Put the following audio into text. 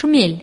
шмель